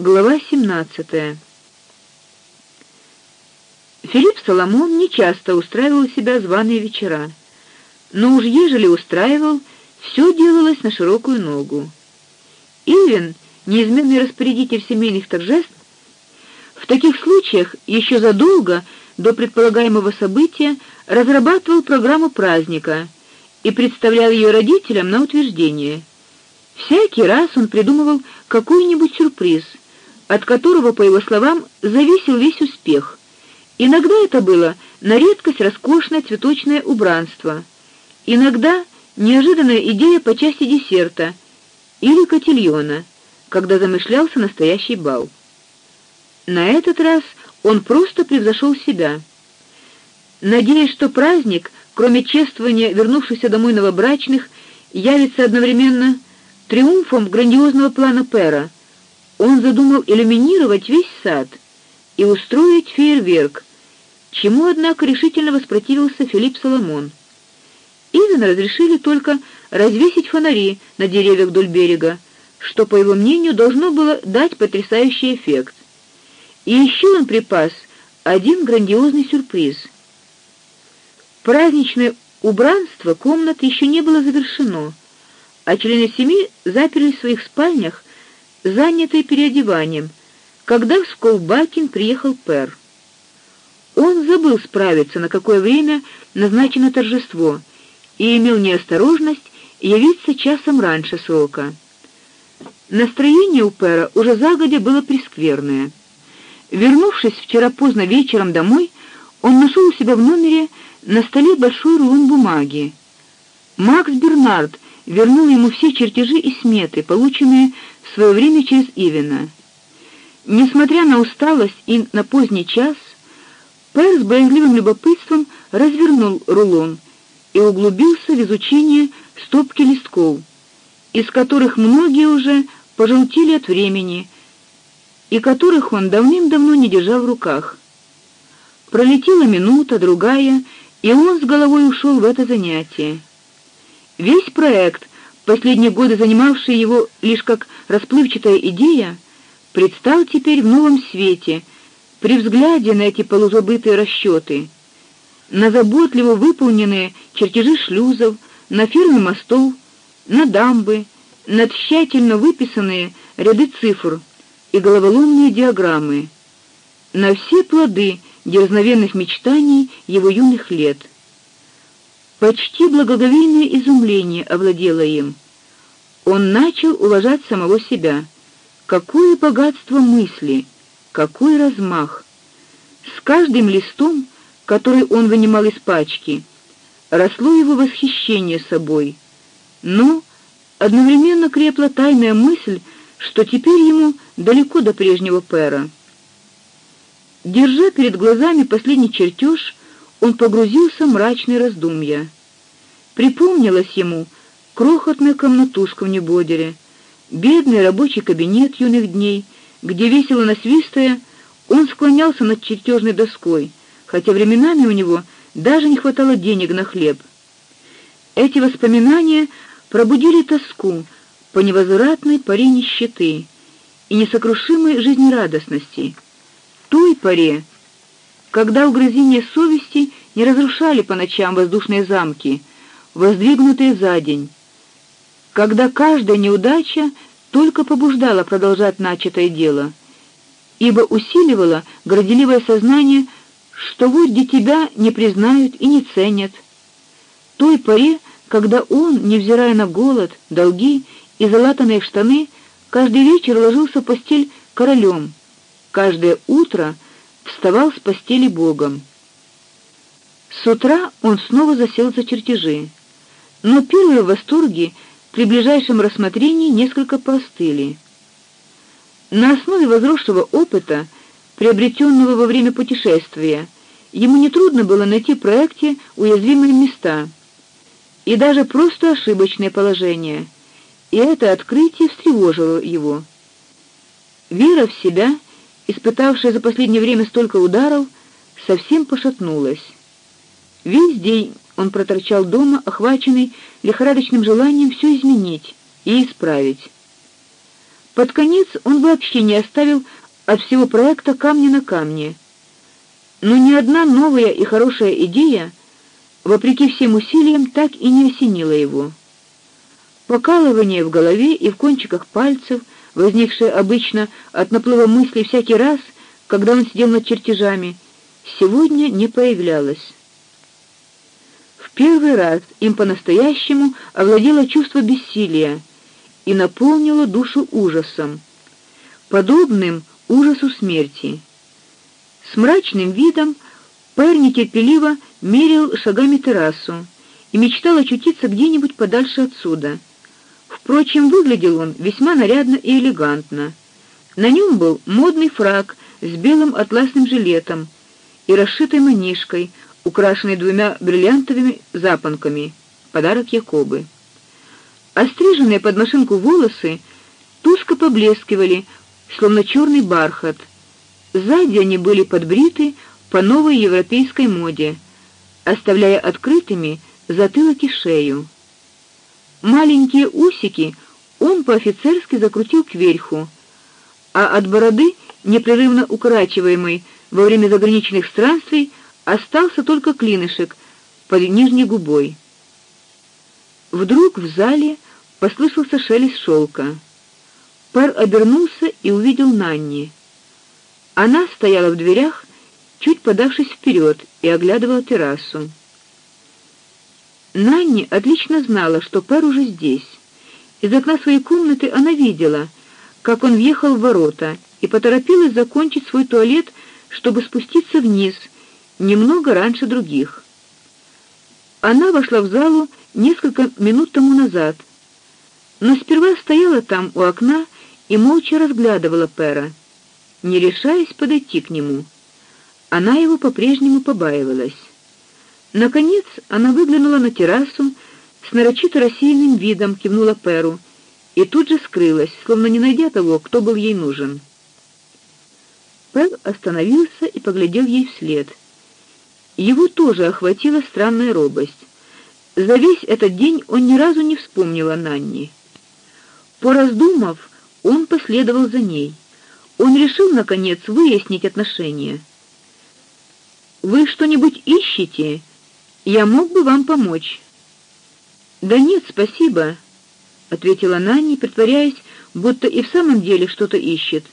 Глава 17. Филипп Соломон нечасто устраивал у себя званые вечера, но уж ежели устраивал, все делалось на широкую ногу. Ивен, неизменный распорядитель семейных торжеств, в таких случаях еще задолго до предполагаемого события разрабатывал программу праздника и представлял ее родителям на утверждение. Всякий раз он придумывал какой-нибудь сюрприз, от которого, по его словам, зависел весь успех. Иногда это было на редкость роскошное цветочное убранство, иногда неожиданная идея по части десерта или котильона, когда замышлялся настоящий бал. На этот раз он просто превзошел себя. Надеясь, что праздник, кроме чествования вернувшихся домой новобрачных, явится одновременно триумфом грандиозного плана Пера, он задумал иллюминировать весь сад и устроить фейерверк, чему однако решительно воспротивился Филипп Соломон. Ивен разрешили только развесить фонари на деревьях вдоль берега, что, по его мнению, должно было дать потрясающий эффект. И еще он припас один грандиозный сюрприз. Праздничное убранство комнат еще не было завершено, а члены семьи заперлись в своих спальнях занятый переодеванием, когда в Сколбакин приехал Пер. Он забыл справиться, на какое время назначено торжество, и имел неосторожность явиться часом раньше срока. Настроение у Пера уже загодя было прескверное. Вернувшись вчера поздно вечером домой, он нашел у себя в номере на столе большой рулон бумаги. Макс Бернард вернул ему все чертежи и сметы, полученные в свое время через Ивена. Несмотря на усталость и на поздний час, Пэр с боязливым любопытством развернул рулон и углубился в изучение стопки листков, из которых многие уже пожелтели от времени и которых он давным-давно не держал в руках. Пролетела минута, другая, и он с головой ушел в это занятие. Весь проект, последние годы занимавший его лишь как расплывчатая идея, предстал теперь в новом свете при взгляде на эти полузабытые расчеты, на заботливо выполненные чертежи шлюзов, на фирмы мостов, на дамбы, на тщательно выписанные ряды цифр и головоломные диаграммы, на все плоды дерзновенных мечтаний его юных лет. Почти благоговейное изумление овладело им. Он начал уважать самого себя. Какое богатство мысли, какой размах! С каждым листом, который он вынимал из пачки, росло его восхищение собой. Но одновременно крепла тайная мысль, что теперь ему далеко до прежнего Пера. Держа перед глазами последний чертеж, он погрузился в мрачные раздумья. Припомнилось ему крохотная комнатушка в Небодере, бедный рабочий кабинет юных дней, где весело насвистывая, он склонялся над чертежной доской, хотя временами у него даже не хватало денег на хлеб. Эти воспоминания пробудили тоску по невозвратной поре нищеты и несокрушимой жизнерадостности. Той поре, когда угрызения совести не разрушали по ночам воздушные замки, воздвигнутые за день, когда каждая неудача только побуждала продолжать начатое дело, ибо усиливала горделивое сознание, что вот где тебя не признают и не ценят. Той поре, когда он, невзирая на голод, долги и залатанные штаны, каждый вечер ложился в постель королем, каждое утро вставал с постели богом. С утра он снова засел за чертежи. Но первые восторги при ближайшем рассмотрении несколько простыли. На основе возросшего опыта, приобретенного во время путешествия, ему не трудно было найти в проекте уязвимые места и даже просто ошибочные положения. И это открытие встревожило его. Вера в себя, испытавшая за последнее время столько ударов, совсем пошатнулась. Весь день он проторчал дома, охваченный лихорадочным желанием все изменить и исправить. Под конец он вообще не оставил от всего проекта камня на камне. Но ни одна новая и хорошая идея, вопреки всем усилиям, так и не осенила его. Покалывание в голове и в кончиках пальцев, возникшее обычно от наплыва мыслей всякий раз, когда он сидел над чертежами, сегодня не появлялось. Первый раз им по-настоящему овладело чувство бессилия и наполнило душу ужасом, подобным ужасу смерти. С мрачным видом Пэр нетерпеливо мерил шагами террасу и мечтал очутиться где-нибудь подальше отсюда. Впрочем, выглядел он весьма нарядно и элегантно. На нем был модный фрак с белым атласным жилетом и расшитой манишкой, украшенной двумя бриллиантовыми запонками, подарок Якобы. Остриженные под машинку волосы тускло поблескивали, словно черный бархат. Сзади они были подбриты по новой европейской моде, оставляя открытыми затылок и шею. Маленькие усики он по-офицерски закрутил кверху, а от бороды, непрерывно укорачиваемой во время заграничных странствий, остался только клинышек под нижней губой. Вдруг в зале послышался шелест шелка. Пэр обернулся и увидел Нанни. Она стояла в дверях, чуть подавшись вперед, и оглядывала террасу. Нанни отлично знала, что Пэр уже здесь. Из окна своей комнаты она видела, как он въехал в ворота и поторопилась закончить свой туалет, чтобы спуститься вниз немного раньше других. Она вошла в залу несколько минут тому назад, но сперва стояла там у окна и молча разглядывала Пера, не решаясь подойти к нему. Она его по-прежнему побаивалась. Наконец, она выглянула на террасу, с нарочито рассеянным видом кивнула Перу и тут же скрылась, словно не найдя того, кто был ей нужен. Пер остановился и поглядел ей вслед. Его тоже охватила странная робость. За весь этот день он ни разу не вспомнил о Нанни. Пораздумав, он последовал за ней. Он решил наконец выяснить отношения. Вы что-нибудь ищете? Я мог бы вам помочь. Да нет, спасибо, ответила Нанни, притворяясь, будто и в самом деле что-то ищет.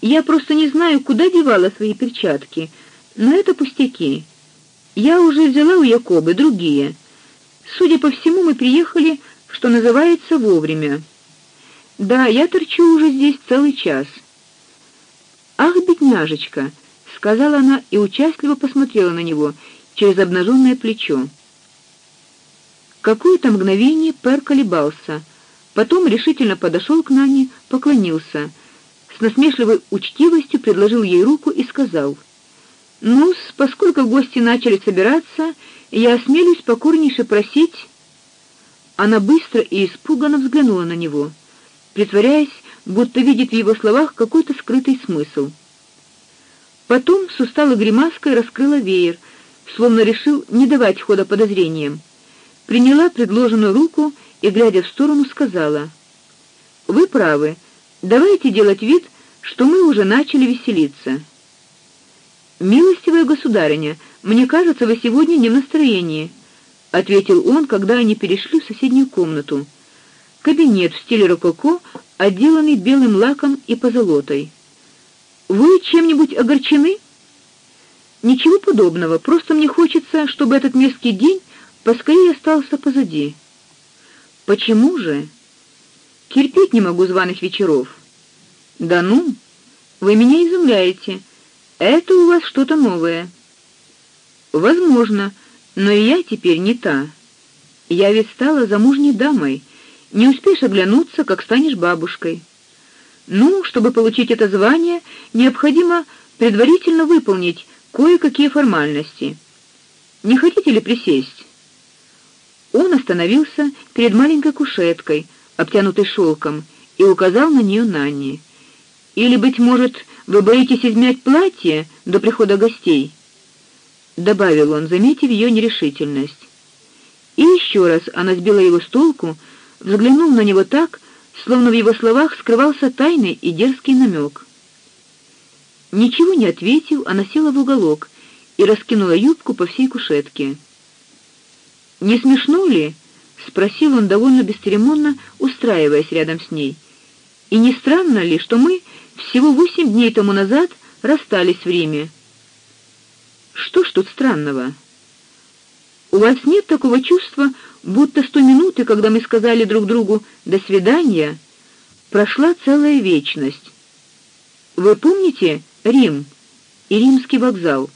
Я просто не знаю, куда девала свои перчатки, но это пустяки. Я уже взяла у Якобы другие. Судя по всему, мы приехали, что называется, вовремя. Да, я торчу уже здесь целый час. Ах, бедняжечка, сказала она и участливо посмотрела на него через обнаженное плечо. Какое-то мгновение Пер колебался, потом решительно подошел к Нане, поклонился, с насмешливой учтивостью предложил ей руку и сказал: "Ну, поскольку гости начали собираться, я осмелюсь покорнейше просить". Она быстро и испуганно взглянула на него, притворяясь, будто видит в его словах какой-то скрытый смысл. Потом с усталой гримаской раскрыла веер, словно решил не давать хода подозрениям. Приняла предложенную руку и глядя в сторону сказала: "Вы правы. Давайте делать вид, что мы уже начали веселиться". Милостивая государыня, мне кажется, вы сегодня не в настроении, ответил он, когда они перешли в соседнюю комнату. Кабинет в стиле рококо, отделанный белым лаком и позолотой. Вы чем-нибудь огорчены? Ничего подобного, просто мне хочется, чтобы этот мерзкий день поскорее остался позади. Почему же? Терпеть не могу званых вечеров. Да ну, вы меня изумляете. Это у вас что-то новое. Возможно, но и я теперь не та. Я ведь стала замужней дамой. Не успеешь оглянуться, как станешь бабушкой. Ну, чтобы получить это звание, необходимо предварительно выполнить кое-какие формальности. Не хотите ли присесть? Он остановился перед маленькой кушеткой, обтянутой шелком, и указал на нее Нанни. Или быть может, вы боитесь измять платье до прихода гостей? добавил он, заметив ее нерешительность. И еще раз она сбила его с толку, взглянув на него так, словно в его словах скрывался тайный и дерзкий намек. Ничего не ответив, она села в уголок и раскинула юбку по всей кушетке. Не смешно ли? спросил он довольно бесцеремонно, устраиваясь рядом с ней. И не странно ли, что мы всего восемь дней тому назад расстались в Риме? Что ж тут странного? У вас нет такого чувства, будто с той минуты, когда мы сказали друг другу «до свидания», прошла целая вечность. Вы помните Рим и Римский вокзал?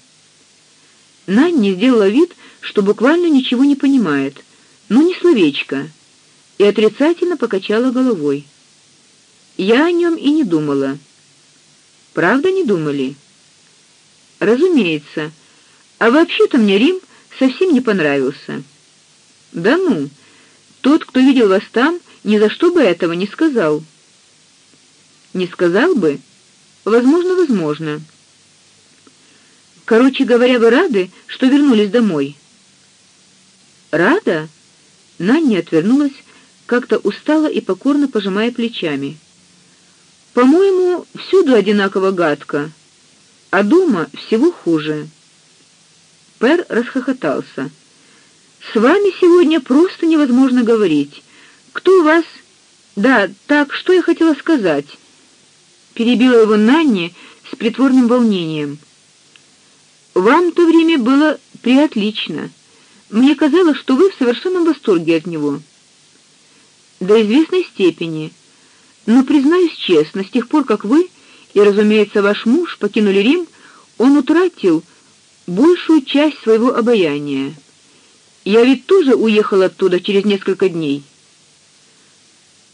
Нанни сделала вид, что буквально ничего не понимает, но ни словечко, и отрицательно покачала головой. Я о нем и не думала. Правда, не думали? Разумеется. А вообще-то мне Рим совсем не понравился. Да ну. Тот, кто видел вас там, ни за что бы этого не сказал. Не сказал бы? Возможно, возможно. Короче говоря, вы рады, что вернулись домой? Рада? Нанни отвернулась, как-то устала и покорно пожимая плечами. По-моему, всюду одинаково гадко, а дома всего хуже. Пер расхохотался. С вами сегодня просто невозможно говорить. Кто у вас? Да, так, что я хотела сказать? Перебила его Нанни с притворным волнением. Вам то время было приотлично. Мне казалось, что вы в совершенном восторге от него. До известной степени. Но признаюсь честно, с тех пор, как вы и, разумеется, ваш муж покинули Рим, он утратил большую часть своего обаяния. Я ведь тоже уехал оттуда через несколько дней.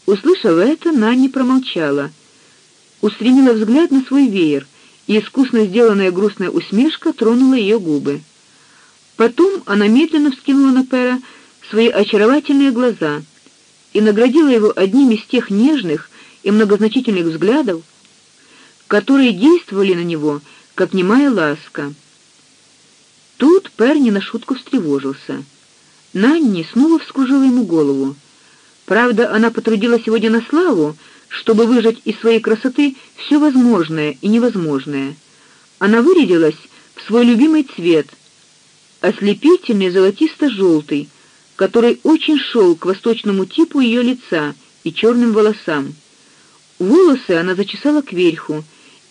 Услышав это, Нанни промолчала, устремила взгляд на свой веер, и искусно сделанная грустная усмешка тронула ее губы. Потом она медленно вскинула на Пера свои очаровательные глаза и наградила его одним из тех нежных и многозначительных взглядов, которые действовали на него как немая ласка. Тут Пер на шутку встревожился. Нанни снова вскружила ему голову. Правда, она потрудилась сегодня на славу, чтобы выжать из своей красоты все возможное и невозможное. Она вырядилась в свой любимый цвет, ослепительный золотисто желтый который очень шел к восточному типу ее лица и черным волосам. Волосы она зачесала кверху,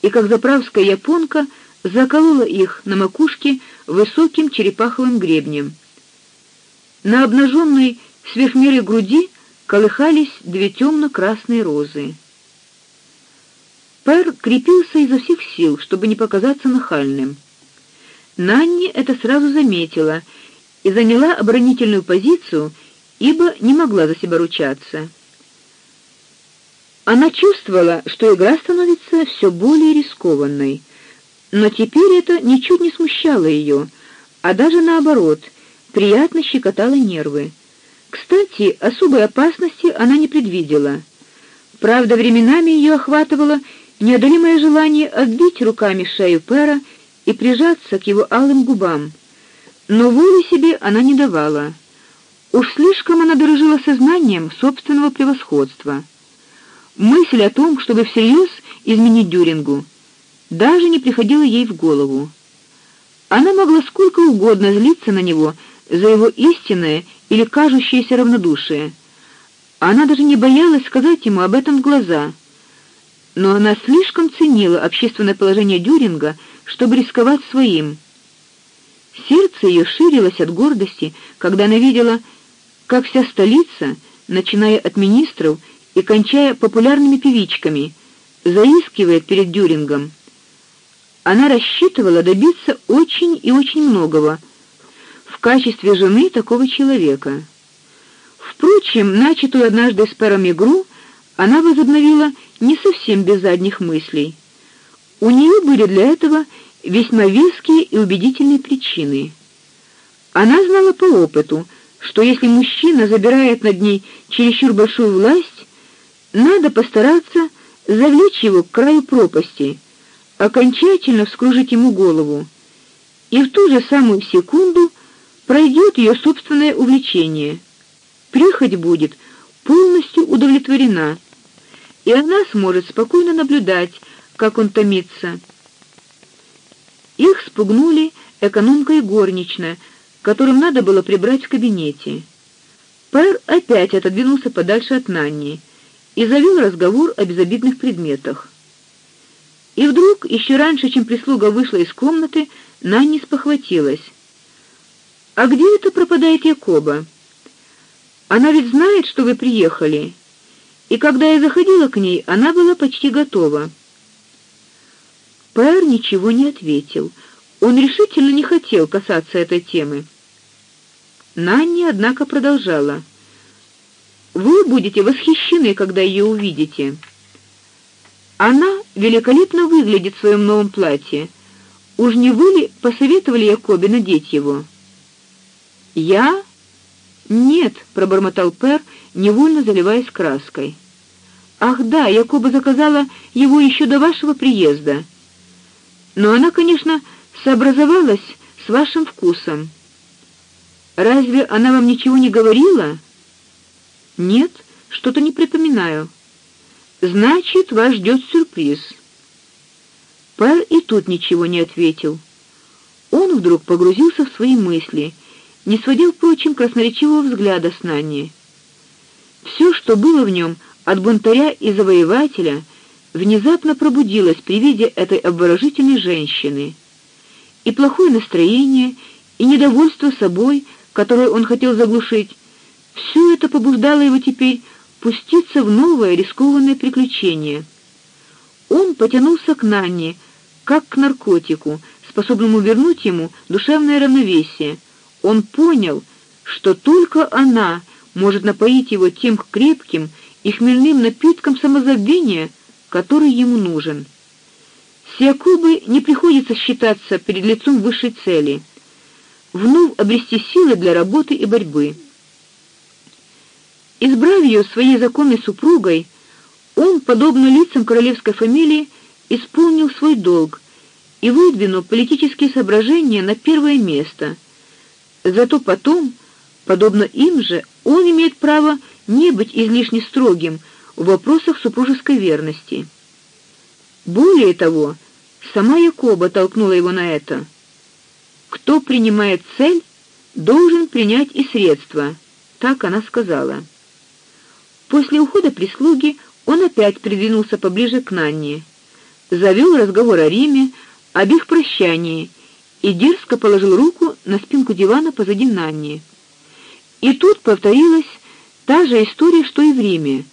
и как заправская японка заколола их на макушке высоким черепаховым гребнем. На обнаженной сверхмерой груди колыхались две темно красные розы. Пер крепился изо всех сил, чтобы не показаться нахальным. Нанни это сразу заметила и заняла оборонительную позицию, ибо не могла за себя ручаться. Она чувствовала, что игра становится все более рискованной. Но теперь это ничуть не смущало ее, а даже наоборот, приятно щекотало нервы. Кстати, особой опасности она не предвидела. Правда, временами ее охватывало неодолимое желание отбить руками шею Пера и прижаться к его алым губам. Но воли себе она не давала. Уж слишком она дорожила сознанием собственного превосходства. Мысль о том, чтобы всерьез изменить Дюрингу, даже не приходила ей в голову. Она могла сколько угодно злиться на него за его истинное или кажущееся равнодушие. Она даже не боялась сказать ему об этом в глаза. Но она слишком ценила общественное положение Дюринга, чтобы рисковать своим. Сердце ее ширилось от гордости, когда она видела, как вся столица, начиная от министров и кончая популярными певичками, заискивает перед Дюрингом. Она рассчитывала добиться очень и очень многого в качестве жены такого человека. Впрочем, начатую однажды с Пером игру она возобновила не совсем без задних мыслей. У нее были для этого весьма веские и убедительные причины. Она знала по опыту, что если мужчина забирает над ней чересчур большую власть, надо постараться завлечь его к краю пропасти, окончательно вскружить ему голову. И в ту же самую секунду пройдет ее собственное увлечение. Прихоть будет полностью удовлетворена, и она сможет спокойно наблюдать, как он томится. Их спугнули экономка и горничная, которым надо было прибрать в кабинете. Пэр опять отодвинулся подальше от Нанни и завел разговор о безобидных предметах. И вдруг, еще раньше, чем прислуга вышла из комнаты, Нанни спохватилась. А где это пропадает Якоба? Она ведь знает, что вы приехали. И когда я заходила к ней, она была почти готова. Пэр ничего не ответил. Он решительно не хотел касаться этой темы. Нанни, однако, продолжала: Вы будете восхищены, когда ее увидите. Она великолепно выглядит в своем новом платье. Уж не вы ли посоветовали Якобе надеть его? Я? Нет, пробормотал Пер, невольно заливаясь краской. Ах, да, Якоба заказала его еще до вашего приезда. Но она, конечно, сообразовалась с вашим вкусом. Разве она вам ничего не говорила? Нет, что-то не припоминаю. Значит, вас ждет сюрприз. Пэр и тут ничего не ответил. Он вдруг погрузился в свои мысли, не сводил, впрочем, красноречивого взгляда с Нанни. Все, что было в нем от бунтаря и завоевателя, внезапно пробудилось при виде этой обворожительной женщины. И плохое настроение, и недовольство собой, которое он хотел заглушить, все это побуждало его теперь пуститься в новое рискованное приключение. Он потянулся к Нанне, как к наркотику, способному вернуть ему душевное равновесие. Он понял, что только она может напоить его тем крепким и хмельным напитком самозабвения, который ему нужен. С Якубой не приходится считаться перед лицом высшей цели, вновь обрести силы для работы и борьбы. Избрав ее своей законной супругой, он, подобно лицам королевской фамилии, исполнил свой долг и выдвинул политические соображения на первое место. Зато потом, подобно им же, он имеет право не быть излишне строгим в вопросах супружеской верности. Более того, сама Якоба толкнула его на это. Кто принимает цель, должен принять и средства, так она сказала. После ухода прислуги он опять придвинулся поближе к Нанне, завел разговор о Риме, об их прощании и дерзко положил руку на спинку дивана позади Нанни. И тут повторилась та же история, что и в Риме,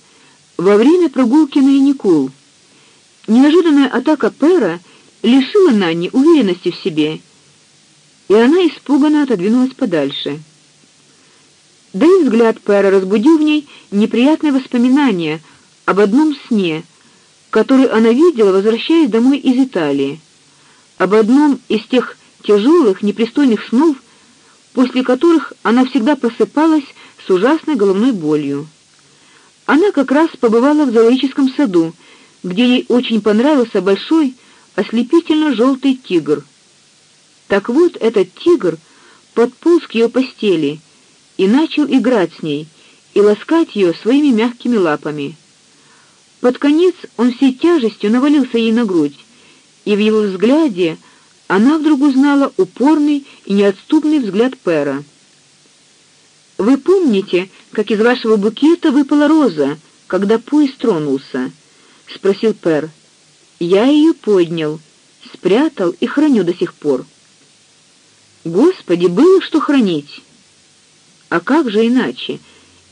во время прогулки на Яникул. Неожиданная атака Пера лишила Нанни уверенности в себе, и она испуганно отодвинулась подальше. Да и взгляд Пэра разбудил в ней неприятные воспоминания об одном сне, который она видела, возвращаясь домой из Италии, об одном из тех тяжелых, непристойных снов, после которых она всегда просыпалась с ужасной головной болью. Она как раз побывала в зоологическом саду, где ей очень понравился большой ослепительно желтый тигр. Так вот, этот тигр подполз к ее постели и начал играть с ней и ласкать ее своими мягкими лапами. Под конец он всей тяжестью навалился ей на грудь, и в его взгляде она вдруг узнала упорный и неотступный взгляд Пера. Вы помните, как из вашего букета выпала роза, когда поезд тронулся? спросил Пер. Я ее поднял, спрятал и храню до сих пор. Господи, было что хранить. А как же иначе?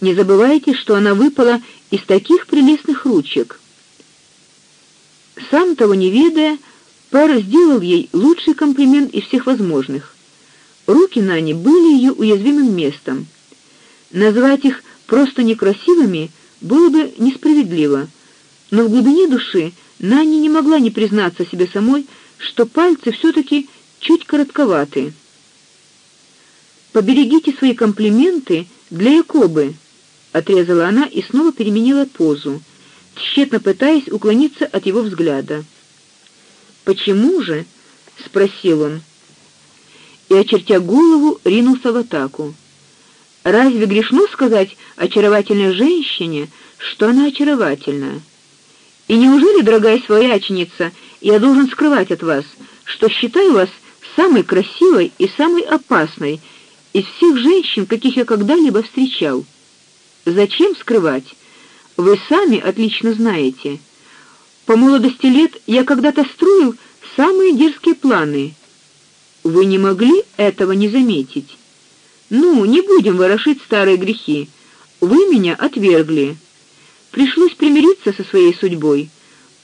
Не забывайте, что она выпала из таких прелестных ручек. Сам того не ведая, Пэр сделал ей лучший комплимент из всех возможных. Руки Нани были ее уязвимым местом. Назвать их просто некрасивыми было бы несправедливо, но в глубине души Нани не могла не признаться себе самой, что пальцы все таки чуть коротковаты. Поберегите свои комплименты для Якобы, отрезала она и снова переменила позу, тщетно пытаясь уклониться от его взгляда. Почему же? спросил он. И очертя голову, ринулся в атаку. Разве грешно сказать очаровательной женщине, что она очаровательна? И неужели, дорогая свояченица, я должен скрывать от вас, что считаю вас самой красивой и самой опасной из всех женщин, каких я когда-либо встречал? Зачем скрывать? Вы сами отлично знаете. По молодости лет я когда-то строил самые дерзкие планы. Вы не могли этого не заметить. Ну, не будем ворошить старые грехи. Вы меня отвергли. Пришлось примириться со своей судьбой.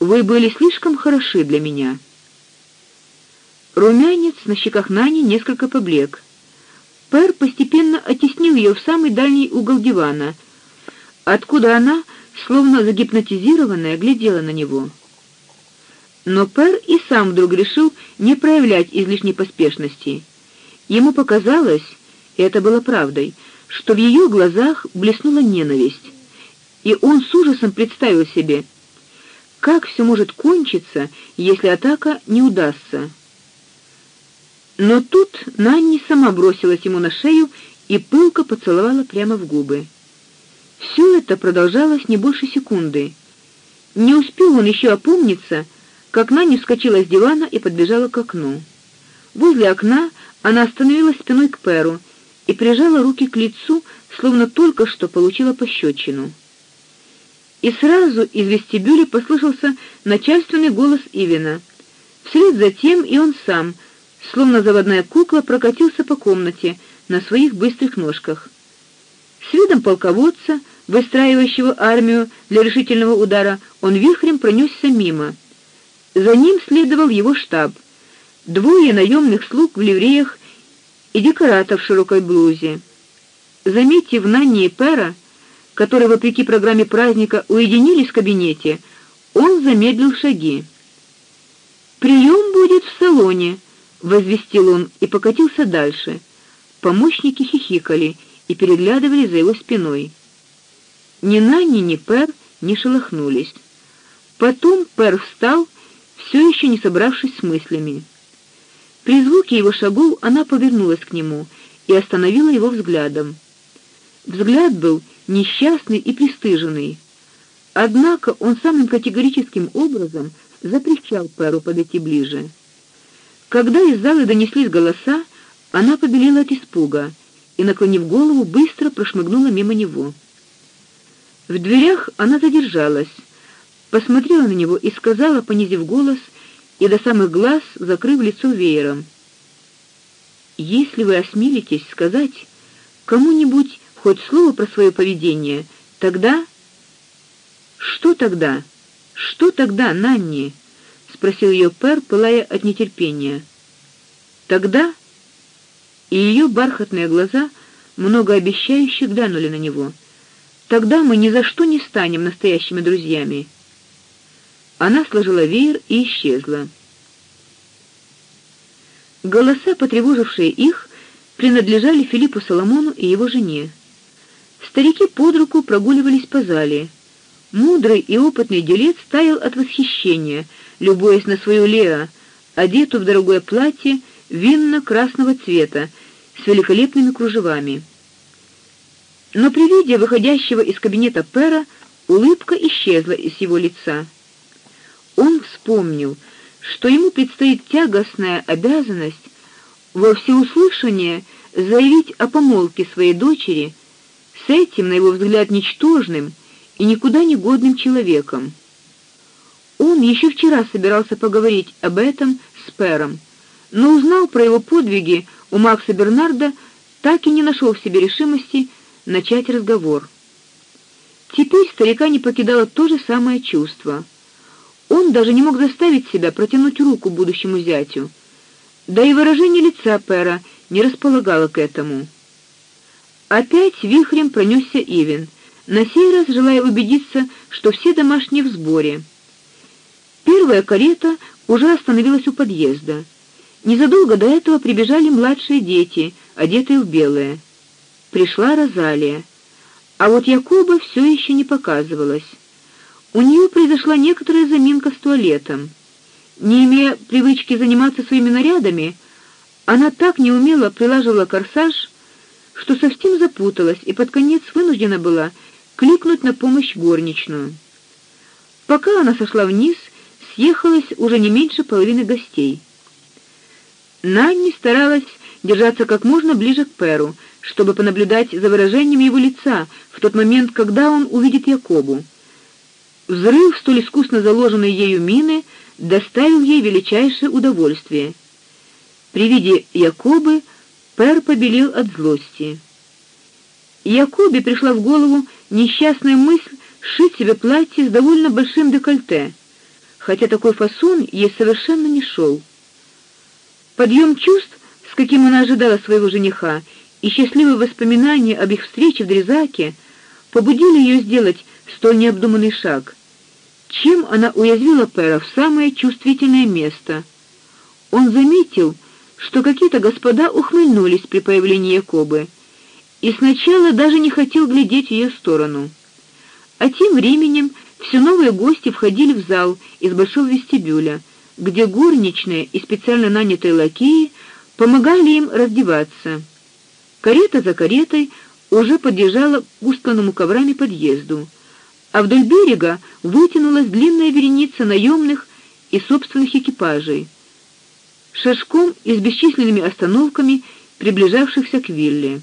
Вы были слишком хороши для меня. Румянец на щеках Нани несколько поблек. Пэр постепенно оттеснил ее в самый дальний угол дивана, откуда она, словно загипнотизированная, глядела на него. Но Пэр и сам вдруг решил не проявлять излишней поспешности. Ему показалось, и это было правдой, что в ее глазах блеснула ненависть и он с ужасом представил себе, как все может кончиться, если атака не удастся. Но тут Нанни сама бросилась ему на шею и пылко поцеловала прямо в губы. Все это продолжалось не больше секунды. Не успел он еще опомниться, как Нанни вскочила с дивана и подбежала к окну. Возле окна она остановилась спиной к Перу и прижала руки к лицу, словно только что получила пощечину и сразу из вестибюля послышался начальственный голос Ивина. Вслед за тем и он сам, словно заводная кукла, прокатился по комнате на своих быстрых ножках. С видом полководца, выстраивающего армию для решительного удара, он вихрем пронесся мимо. За ним следовал его штаб: двое наемных слуг в ливреях и декоратор в широкой блузе. Заметив Нанни и Пера, которые вопреки программе праздника уединились в кабинете, он замедлил шаги. Прием будет в салоне, возвестил он и покатился дальше. Помощники хихикали и переглядывали за его спиной. Ни Нанни, ни Пер не шелохнулись. Потом Пер встал, все еще не собравшись с мыслями. При звуке его шагов она повернулась к нему и остановила его взглядом. Взгляд был несчастный и пристыженный. Однако он самым категорическим образом запрещал Перу подойти ближе. Когда из зала донеслись голоса, она побелела от испуга и, наклонив голову, быстро прошмыгнула мимо него. В дверях она задержалась, посмотрела на него и сказала, понизив голос и до самых глаз закрыв лицо веером: "Если вы осмелитесь сказать кому-нибудь хоть слово про свое поведение, тогда Что тогда? Что тогда, Нанни? Спросил ее Пер, пылая от нетерпения. Тогда и ее бархатные глаза многообещающе глянули на него. Тогда мы ни за что не станем настоящими друзьями. Она сложила веер и исчезла. Голоса, потревожившие их, принадлежали Филиппу Соломону и его жене. Старики под руку прогуливались по зале. Мудрый и опытный делец стоял от восхищения, любуясь на свою Леа, одетую в дорогое платье винно-красного цвета с великолепными кружевами. Но при виде выходящего из кабинета Пера улыбка исчезла из его лица. Он вспомнил, что ему предстоит тягостная обязанность во всеуслышание заявить о помолвке своей дочери с этим, на его взгляд, ничтожным и никуда не годным человеком. Он еще вчера собирался поговорить об этом с Пером, но узнал про его подвиги у Макса Бернарда, так и не нашел в себе решимости начать разговор. Теперь старика не покидало то же самое чувство. Он даже не мог заставить себя протянуть руку будущему зятю. Да и выражение лица Пера не располагало к этому. Опять вихрем пронесся Ивен, на сей раз желая убедиться, что все домашние в сборе. Первая карета уже остановилась у подъезда. Незадолго до этого прибежали младшие дети, одетые в белое. Пришла Розалия. А вот Якоба все еще не показывалась. У нее произошла некоторая заминка с туалетом. Не имея привычки заниматься своими нарядами, она так неумело прилаживала корсаж, что совсем запуталась и под конец вынуждена была кликнуть на помощь горничную. Пока она сошла вниз, съехалось уже не меньше половины гостей. Нанни старалась держаться как можно ближе к Перу, чтобы понаблюдать за выражением его лица в тот момент, когда он увидит Якобу. Взрыв столь искусно заложенной ею мины доставил ей величайшее удовольствие. При виде Якобы Пер побелел от злости. Якобе пришла в голову несчастная мысль сшить себе платье с довольно большим декольте, хотя такой фасон ей совершенно не шел. Подъем чувств, с каким она ожидала своего жениха, и счастливые воспоминания об их встрече в Дрезаке побудили ее сделать столь необдуманный шаг. Чем она уязвила Пера в самое чувствительное место? Он заметил, что какие-то господа ухмыльнулись при появлении Якобы, и сначала даже не хотел глядеть в ее сторону. А тем временем все новые гости входили в зал из большого вестибюля, где горничные и специально нанятые лакеи помогали им раздеваться. Карета за каретой уже подъезжала к устланному коврами подъезду, а вдоль берега вытянулась длинная вереница наемных и собственных экипажей, шашком и с бесчисленными остановками приближавшихся к вилле.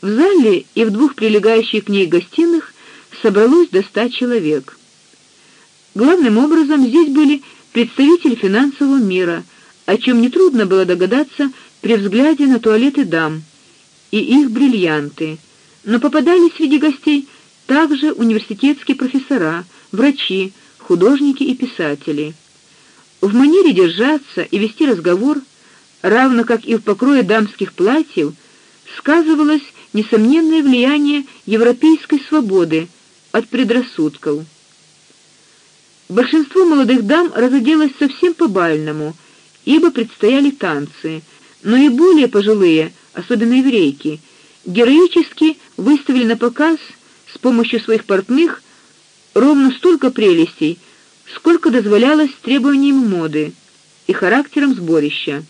В зале и в двух прилегающих к ней гостиных собралось до ста человек. Главным образом здесь были представители финансового мира, о чем не трудно было догадаться при взгляде на туалеты дам и их бриллианты. Но попадались среди гостей также университетские профессора, врачи, художники и писатели. В манере держаться и вести разговор, равно как и в покрое дамских платьев, сказывалось несомненное влияние европейской свободы от предрассудков. Большинство молодых дам разоделось совсем по-бальному, ибо предстояли танцы, но и более пожилые, особенно еврейки, героически выставили на показ с помощью своих портных ровно столько прелестей, сколько дозволялось требованиям моды и характером сборища.